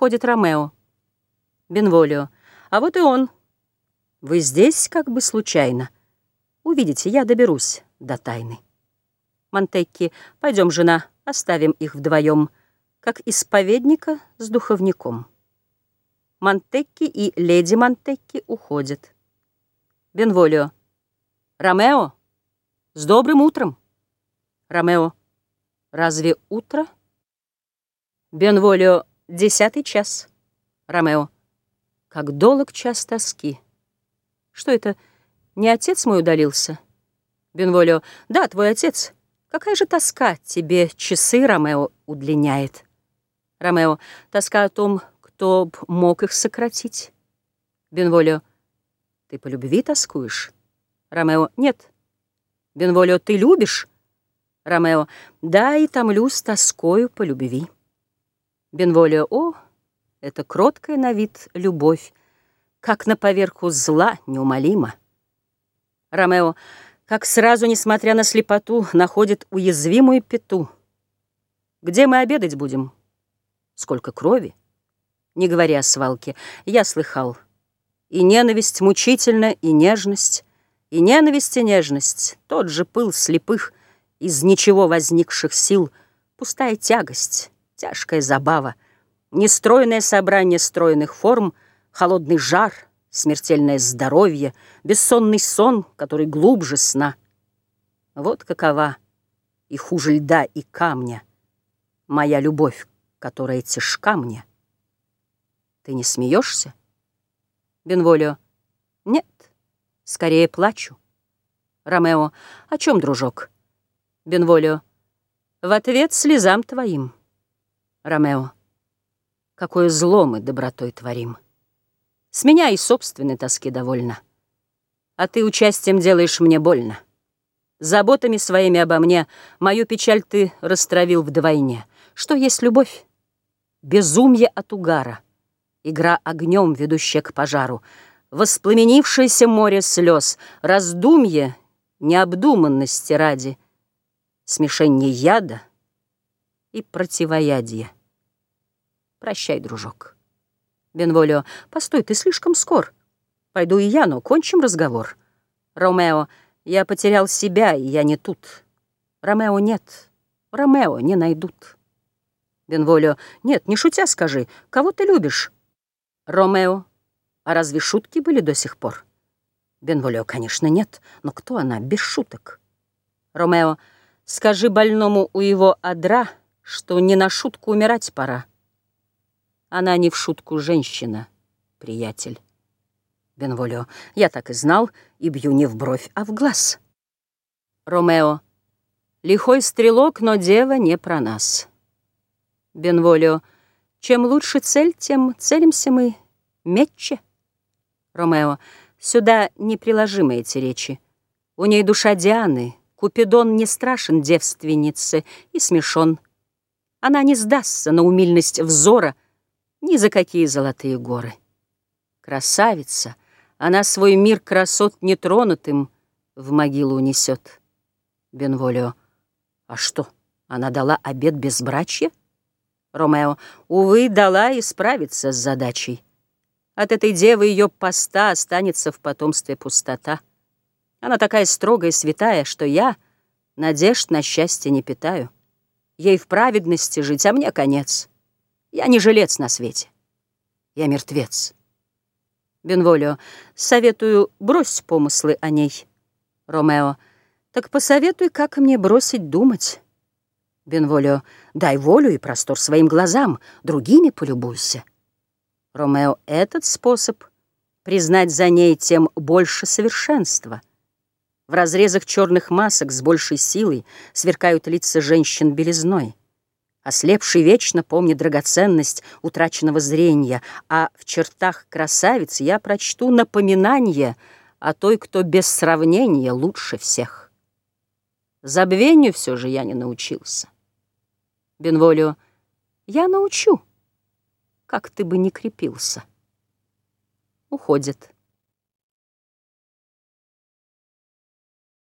Входит Ромео. Бенволио. А вот и он. Вы здесь как бы случайно. Увидите, я доберусь до тайны. Монтекки. Пойдем, жена, оставим их вдвоем, как исповедника с духовником. Монтекки и леди Монтекки уходят. Бенволио. Ромео, с добрым утром. Ромео. Разве утро? Бенволио. Десятый час. Ромео. Как долг час тоски. Что это, не отец мой удалился? Бенволио. Да, твой отец. Какая же тоска тебе часы, Ромео, удлиняет? Ромео. Тоска о том, кто б мог их сократить. Бенволио. Ты по любви тоскуешь? Ромео. Нет. Бенволио. Ты любишь? Ромео. Да, и томлюсь тоскою по любви. Бенволио. О, это кроткая на вид любовь, как на поверху зла неумолима. Ромео. Как сразу, несмотря на слепоту, находит уязвимую пету. Где мы обедать будем? Сколько крови? Не говоря о свалке, я слыхал. И ненависть мучительна, и нежность, и ненависть, и нежность, тот же пыл слепых, из ничего возникших сил, пустая тягость, тяжкая забава, нестройное собрание стройных форм, холодный жар, смертельное здоровье, бессонный сон, который глубже сна. Вот какова и хуже льда и камня моя любовь, которая тяжка мне. Ты не смеешься? Бенволио. Нет, скорее плачу. Ромео. О чем, дружок? Бенволио. В ответ слезам твоим. Ромео. Какое зло мы добротой творим. С меня и собственной тоски довольно. А ты участием делаешь мне больно. Заботами своими обо мне Мою печаль ты растравил вдвойне. Что есть любовь? Безумье от угара, Игра огнем, ведущая к пожару, Воспламенившееся море слез, Раздумье необдуманности ради — смешение яда и противоядия. Прощай, дружок. Бенволио, постой, ты слишком скор. Пойду и я, но кончим разговор. Ромео, я потерял себя, и я не тут. Ромео нет, Ромео не найдут. Бенволио, нет, не шутя скажи, кого ты любишь? Ромео, а разве шутки были до сих пор? Бенволио, конечно, нет, но кто она без шуток? Ромео, Скажи больному у его адра, что не на шутку умирать пора. Она не в шутку женщина, приятель. Бенволио, я так и знал, и бью не в бровь, а в глаз. Ромео, лихой стрелок, но дева не про нас. Бенволио, чем лучше цель, тем целимся мы метче. Ромео, сюда неприложимые эти речи. У ней душа Дианы — Купидон не страшен девственнице и смешон. Она не сдастся на умильность взора ни за какие золотые горы. Красавица, она свой мир красот нетронутым в могилу унесет. Бенволио. А что, она дала обед безбрачья? Ромео. Увы, дала и справиться с задачей. От этой девы ее поста останется в потомстве пустота. Она такая строгая и святая, что я надежд на счастье не питаю. Ей в праведности жить, а мне конец. Я не жилец на свете. Я мертвец. Бенволио, советую, брось помыслы о ней. Ромео, так посоветуй, как мне бросить думать. Бенволио, дай волю и простор своим глазам, другими полюбуйся. Ромео, этот способ признать за ней тем больше совершенства — в разрезах черных масок с большей силой сверкают лица женщин белизной. Ослепший вечно помнит драгоценность утраченного зрения, а в чертах красавицы я прочту напоминание о той, кто без сравнения лучше всех. Забвению все же я не научился. Бенволио, я научу, как ты бы не крепился. Уходит.